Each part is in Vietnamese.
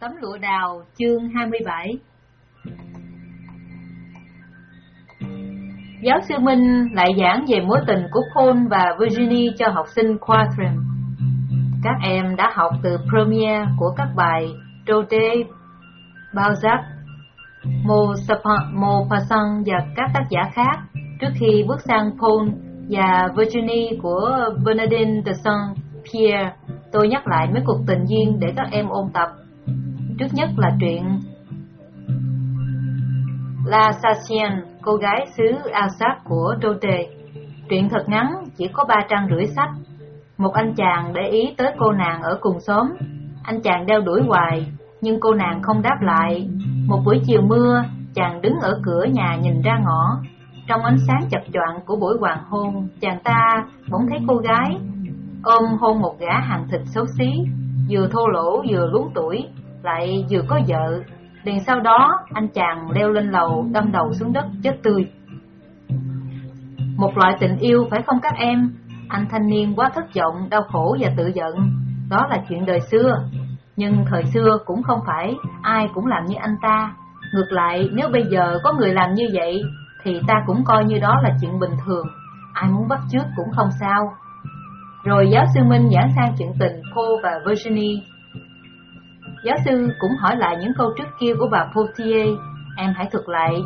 Tấm lụa đào chương 27 Giáo sư Minh lại giảng về mối tình của Paul và Virginie cho học sinh Quatrium. Các em đã học từ premiere của các bài Trote, Balzac, Maupassant và các tác giả khác trước khi bước sang Paul và Virginie của Bernardine de Saint-Pierre. Tôi nhắc lại mấy cuộc tình duyên để các em ôn tập Trước nhất là truyện La Sassienne, cô gái xứ Alsace của Dote. Truyện thật ngắn, chỉ có ba trang rưỡi sách. Một anh chàng để ý tới cô nàng ở cùng xóm. Anh chàng đeo đuổi hoài, nhưng cô nàng không đáp lại. Một buổi chiều mưa, chàng đứng ở cửa nhà nhìn ra ngõ. Trong ánh sáng chập choạng của buổi hoàng hôn, chàng ta bỗng thấy cô gái ôm hôn một gã hàng thịt xấu xí, vừa thô lỗ vừa luống tuổi, lại vừa có vợ. Liền sau đó, anh chàng leo lên lầu, đâm đầu xuống đất chết tươi. Một loại tình yêu phải không các em? Anh thanh niên quá thất vọng, đau khổ và tự giận. Đó là chuyện đời xưa. Nhưng thời xưa cũng không phải ai cũng làm như anh ta. Ngược lại, nếu bây giờ có người làm như vậy, thì ta cũng coi như đó là chuyện bình thường. Ai muốn bắt chước cũng không sao. Rồi giáo sư Minh giảng sang chuyện tình Paul và Virginie Giáo sư cũng hỏi lại những câu trước kia của bà Potier, em hãy thuật lại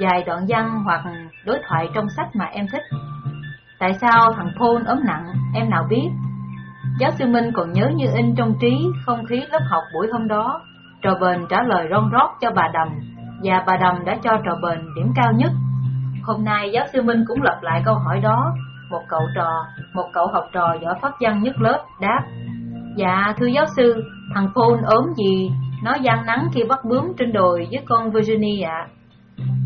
vài đoạn văn hoặc đối thoại trong sách mà em thích. Tại sao thằng Paul ốm nặng, em nào biết? Giáo sư Minh còn nhớ như in trong trí không khí lớp học buổi hôm đó. Trò bền trả lời ron rót cho bà Đầm, và bà Đầm đã cho trò bền điểm cao nhất. Hôm nay giáo sư Minh cũng lặp lại câu hỏi đó. Một cậu trò, một cậu học trò giỏi phát văn nhất lớp đáp Dạ thưa giáo sư, thằng Paul ốm gì, nó gian nắng khi bắt bướm trên đồi với con Virginia ạ.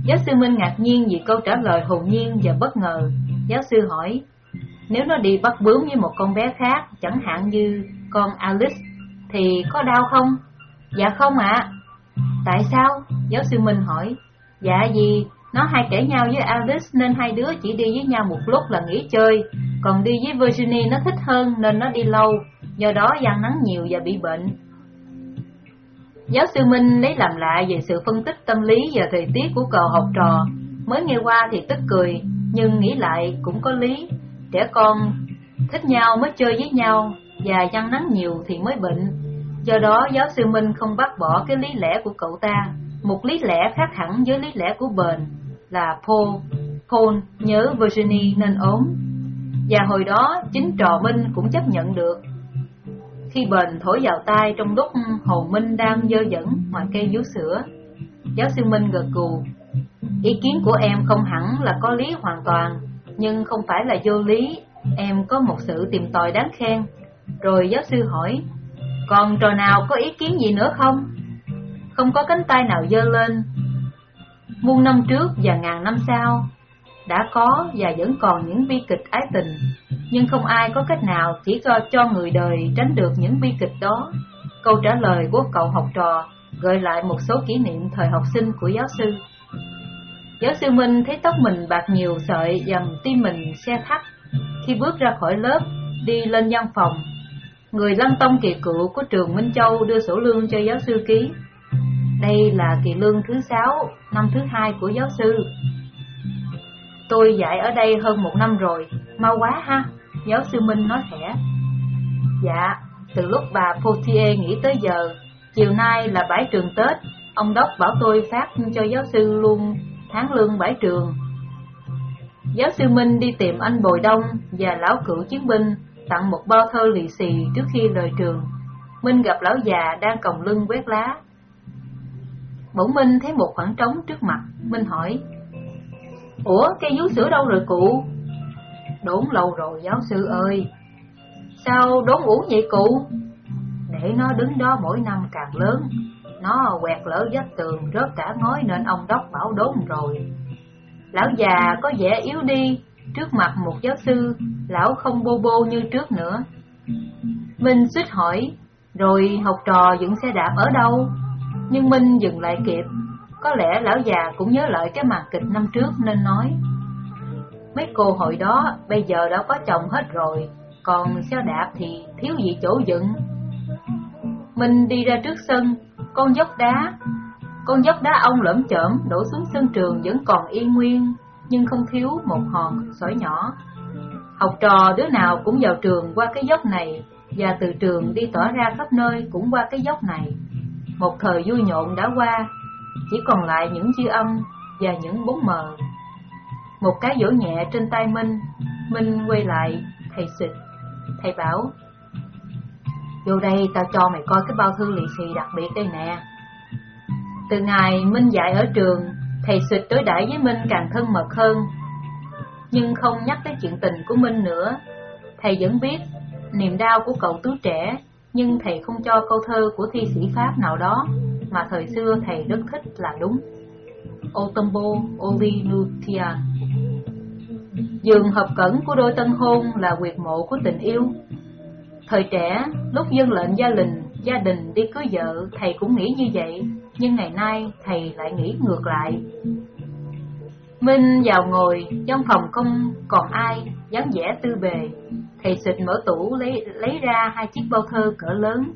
Giáo sư Minh ngạc nhiên vì câu trả lời hồn nhiên và bất ngờ. Giáo sư hỏi, nếu nó đi bắt bướm với một con bé khác, chẳng hạn như con Alice, thì có đau không? Dạ không ạ. Tại sao? Giáo sư Minh hỏi. Dạ vì nó hay kể nhau với Alice nên hai đứa chỉ đi với nhau một lúc là nghỉ chơi, còn đi với Virginie nó thích hơn nên nó đi lâu, do đó gian nắng nhiều và bị bệnh. Giáo sư Minh lấy làm lạ về sự phân tích tâm lý và thời tiết của cậu học trò, mới nghe qua thì tức cười, nhưng nghĩ lại cũng có lý. Trẻ con thích nhau mới chơi với nhau, và gian nắng nhiều thì mới bệnh. Do đó giáo sư Minh không bác bỏ cái lý lẽ của cậu ta, một lý lẽ khác hẳn với lý lẽ của bền là Paul. Paul nhớ Virginie nên ốm. Và hồi đó chính trò Minh cũng chấp nhận được khi bền thổi vào tai trong lúc Hồ Minh đang dơ dẫn ngoài cây vú sữa. Giáo sư Minh gật gù. Ý kiến của em không hẳn là có lý hoàn toàn, nhưng không phải là vô lý, em có một sự tìm tòi đáng khen. Rồi giáo sư hỏi, còn trò nào có ý kiến gì nữa không? Không có cánh tay nào dơ lên. Muôn năm trước và ngàn năm sau, đã có và vẫn còn những bi kịch ái tình nhưng không ai có cách nào chỉ cho cho người đời tránh được những bi kịch đó. Câu trả lời của cậu học trò gợi lại một số kỷ niệm thời học sinh của giáo sư. Giáo sư Minh thấy tóc mình bạc nhiều sợi dầm tim mình xe thắt. Khi bước ra khỏi lớp, đi lên văn phòng, người lăng tông kỳ cựu của trường Minh Châu đưa sổ lương cho giáo sư ký. Đây là kỳ lương thứ sáu, năm thứ hai của giáo sư. Tôi dạy ở đây hơn một năm rồi, mau quá ha. Giáo sư Minh nói khẽ. Dạ, từ lúc bà Potier nghĩ tới giờ Chiều nay là bãi trường Tết Ông Đốc bảo tôi phát cho giáo sư luôn tháng lương bãi trường. Giáo sư Minh đi tìm anh Bồi Đông và lão cựu chiến binh Tặng một bao thơ lì xì trước khi rời trường. Minh gặp lão già đang còng lưng quét lá. Bỗng Minh thấy một khoảng trống trước mặt Minh hỏi Ủa, cây vú sữa đâu rồi cụ? Đốn lâu rồi, giáo sư ơi. Sao đốn uống vậy cụ? Để nó đứng đó mỗi năm càng lớn. Nó quẹt lỡ vách tường, rớt cả ngói Nên ông đốc bảo đốn rồi. Lão già có vẻ yếu đi. Trước mặt một giáo sư, Lão không bô bô như trước nữa. Minh suýt hỏi, Rồi học trò dựng xe đạp ở đâu? Nhưng Minh dừng lại kịp. Có lẽ lão già cũng nhớ lại cái màn kịch năm trước nên nói Mấy cô hồi đó bây giờ đã có chồng hết rồi, còn xe đạp thì thiếu gì chỗ dựng. Mình đi ra trước sân, con dốc đá. Con dốc đá ông lởm chởm đổ xuống sân trường vẫn còn yên nguyên, nhưng không thiếu một hòn sỏi nhỏ. Học trò đứa nào cũng vào trường qua cái dốc này, và từ trường đi tỏa ra khắp nơi cũng qua cái dốc này. Một thời vui nhộn đã qua, chỉ còn lại những dư âm và những bóng mờ. Một cái vỗ nhẹ trên tay Minh, Minh quay lại, thầy xịt. Thầy bảo, vô đây tao cho mày coi cái bao thư lì xì đặc biệt đây nè. Từ ngày Minh dạy ở trường, thầy xịt đối đãi với Minh càng thân mật hơn. Nhưng không nhắc tới chuyện tình của Minh nữa, thầy vẫn biết niềm đau của cậu tứ trẻ, nhưng thầy không cho câu thơ của thi sĩ Pháp nào đó mà thời xưa thầy rất thích là đúng. Otombo Olinutia Giường hợp cẩn của đôi tân hôn là quyệt mộ của tình yêu. Thời trẻ, lúc dân lệnh gia đình, gia đình đi cưới vợ, thầy cũng nghĩ như vậy, nhưng ngày nay thầy lại nghĩ ngược lại. Minh vào ngồi, trong phòng không còn ai, dáng vẻ tư bề. Thầy xịt mở tủ lấy lấy ra hai chiếc bao thơ cỡ lớn.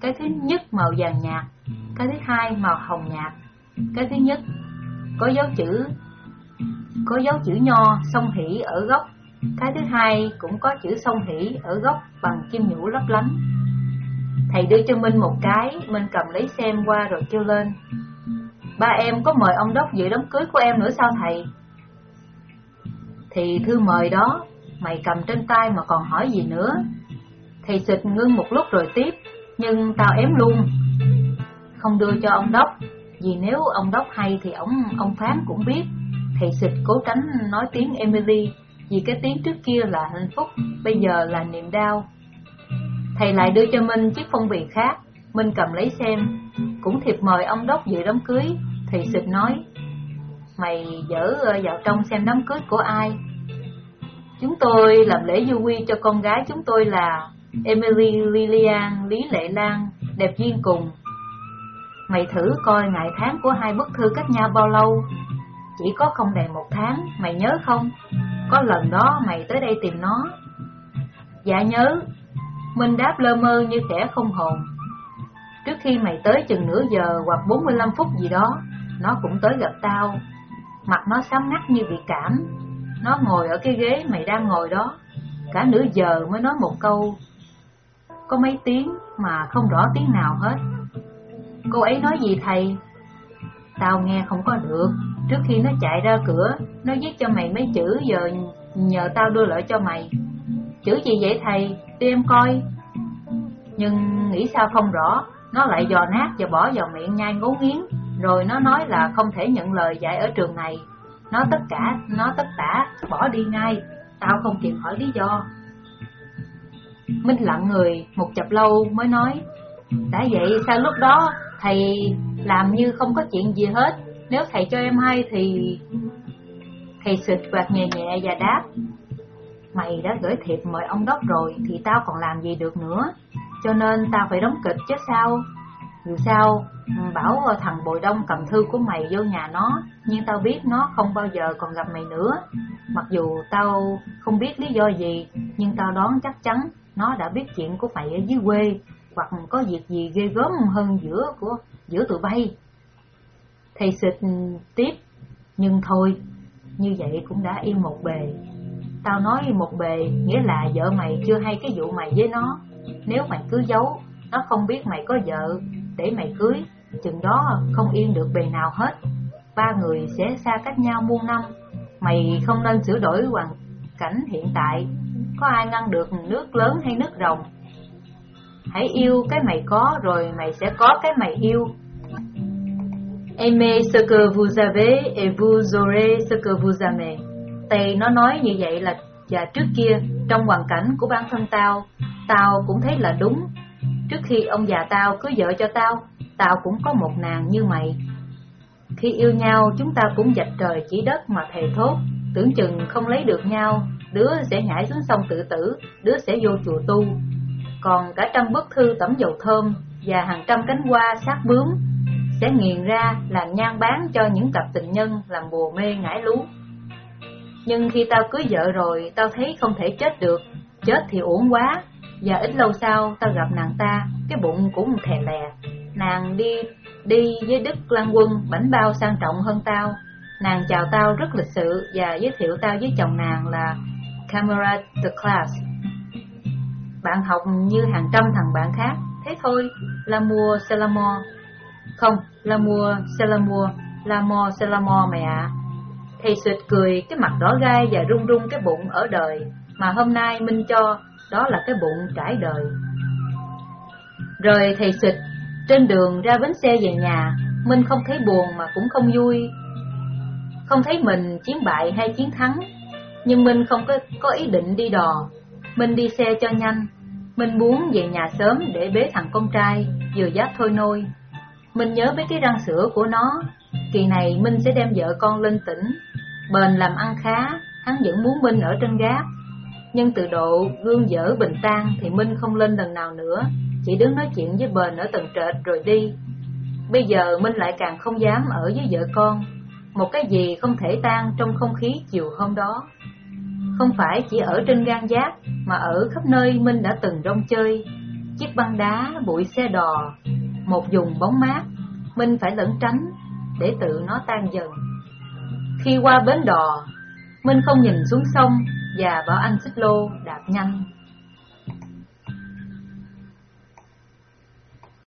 Cái thứ nhất màu vàng nhạt, cái thứ hai màu hồng nhạt. Cái thứ nhất có dấu chữ có dấu chữ nho sông hỷ ở góc. Cái thứ hai cũng có chữ sông hỷ ở góc bằng kim nhũ lấp lánh. Thầy đưa cho Minh một cái, Minh cầm lấy xem qua rồi kêu lên. Ba em có mời ông Đốc dự đám cưới của em nữa sao thầy? Thì thư mời đó, mày cầm trên tay mà còn hỏi gì nữa? Thầy xịt ngưng một lúc rồi tiếp, nhưng tao ém luôn. Không đưa cho ông Đốc, vì nếu ông Đốc hay thì ông ông Phán cũng biết. Thầy xịt cố tránh nói tiếng Emily, vì cái tiếng trước kia là hạnh phúc, bây giờ là niềm đau. Thầy lại đưa cho Minh chiếc phong bì khác, Minh cầm lấy xem, cũng thiệp mời ông Đốc dự đám cưới, thầy xịt nói, mày dở ờ, vào trong xem đám cưới của ai. Chúng tôi làm lễ du quy cho con gái chúng tôi là Emily Lilian Lý Lệ Lan, đẹp duyên cùng. Mày thử coi ngày tháng của hai bức thư cách nhau bao lâu, chỉ có không đầy một tháng, mày nhớ không? Có lần đó mày tới đây tìm nó. Dạ nhớ, Minh đáp lơ mơ như kẻ không hồn. Trước khi mày tới chừng nửa giờ hoặc 45 phút gì đó, nó cũng tới gặp tao. Mặt nó xám ngắt như bị cảm. Nó ngồi ở cái ghế mày đang ngồi đó. Cả nửa giờ mới nói một câu. Có mấy tiếng mà không rõ tiếng nào hết. Cô ấy nói gì thầy? Tao nghe không có được. Trước khi nó chạy ra cửa, nó viết cho mày mấy chữ giờ nhờ tao đưa lại cho mày. Chữ gì vậy thầy? Đi em coi. Nhưng nghĩ sao không rõ, nó lại dò nát và bỏ vào miệng nhai ngấu nghiến, rồi nó nói là không thể nhận lời dạy ở trường này. Nó tất cả, nó tất cả, bỏ đi ngay, tao không kịp hỏi lý do. Minh lặng người, một chập lâu mới nói, đã vậy sao lúc đó thầy làm như không có chuyện gì hết, nếu thầy cho em hay thì... Thầy xịt quạt nhẹ nhẹ và đáp, mày đã gửi thiệp mời ông đốc rồi thì tao còn làm gì được nữa, cho nên tao phải đóng kịch chứ sao. Dù sao, bảo thằng Bồi Đông cầm thư của mày vô nhà nó, nhưng tao biết nó không bao giờ còn gặp mày nữa. Mặc dù tao không biết lý do gì, nhưng tao đoán chắc chắn nó đã biết chuyện của mày ở dưới quê, hoặc có việc gì ghê gớm hơn giữa của giữa tụi bay. Thầy xịt tiếp, nhưng thôi, như vậy cũng đã im một bề. Tao nói một bề, nghĩa là vợ mày chưa hay cái vụ mày với nó. Nếu mày cứ giấu, nó không biết mày có vợ, để mày cưới, chừng đó không yên được bề nào hết. Ba người sẽ xa cách nhau muôn năm. Mày không nên sửa đổi hoàn cảnh hiện tại. Có ai ngăn được nước lớn hay nước rồng? Hãy yêu cái mày có rồi mày sẽ có cái mày yêu. Aimez ce que vous avez et vous aurez ce que vous aimez. Tây nó nói như vậy là và trước kia trong hoàn cảnh của bản thân tao, tao cũng thấy là đúng. Trước khi ông già tao cưới vợ cho tao, tao cũng có một nàng như mày. Khi yêu nhau, chúng ta cũng dạch trời chỉ đất mà thề thốt, tưởng chừng không lấy được nhau, đứa sẽ nhảy xuống sông tự tử, đứa sẽ vô chùa tu. Còn cả trăm bức thư tẩm dầu thơm và hàng trăm cánh hoa sát bướm sẽ nghiền ra làm nhang bán cho những cặp tình nhân làm bùa mê ngải lú. Nhưng khi tao cưới vợ rồi, tao thấy không thể chết được, chết thì uổng quá, và ít lâu sau tao gặp nàng ta, cái bụng cũng thè lè, Nàng đi đi với Đức Lan Quân bảnh bao sang trọng hơn tao. Nàng chào tao rất lịch sự và giới thiệu tao với chồng nàng là camera the Class. Bạn học như hàng trăm thằng bạn khác, thế thôi, là mua l'amour. Không, là mua l'amour, là mò l'amour mẹ ạ. Thầy suyệt cười cái mặt đỏ gai và rung rung cái bụng ở đời, mà hôm nay Minh cho đó là cái bụng trải đời. Rồi thầy suyệt trên đường ra bến xe về nhà, Minh không thấy buồn mà cũng không vui. Không thấy mình chiến bại hay chiến thắng, nhưng Minh không có, có ý định đi đò. Minh đi xe cho nhanh, Minh muốn về nhà sớm để bế thằng con trai, vừa giáp thôi nôi. Minh nhớ mấy cái răng sữa của nó, kỳ này Minh sẽ đem vợ con lên tỉnh. Bền làm ăn khá, hắn vẫn muốn Minh ở trên gác. Nhưng từ độ gương dở bình tan thì Minh không lên lần nào nữa, chỉ đứng nói chuyện với Bền ở tầng trệt rồi đi. Bây giờ Minh lại càng không dám ở với vợ con, một cái gì không thể tan trong không khí chiều hôm đó. Không phải chỉ ở trên gan giác, mà ở khắp nơi Minh đã từng rong chơi. Chiếc băng đá, bụi xe đò, một vùng bóng mát, Minh phải lẩn tránh để tự nó tan dần. Khi qua bến đò, Minh không nhìn xuống sông và bảo anh xích lô đạp nhanh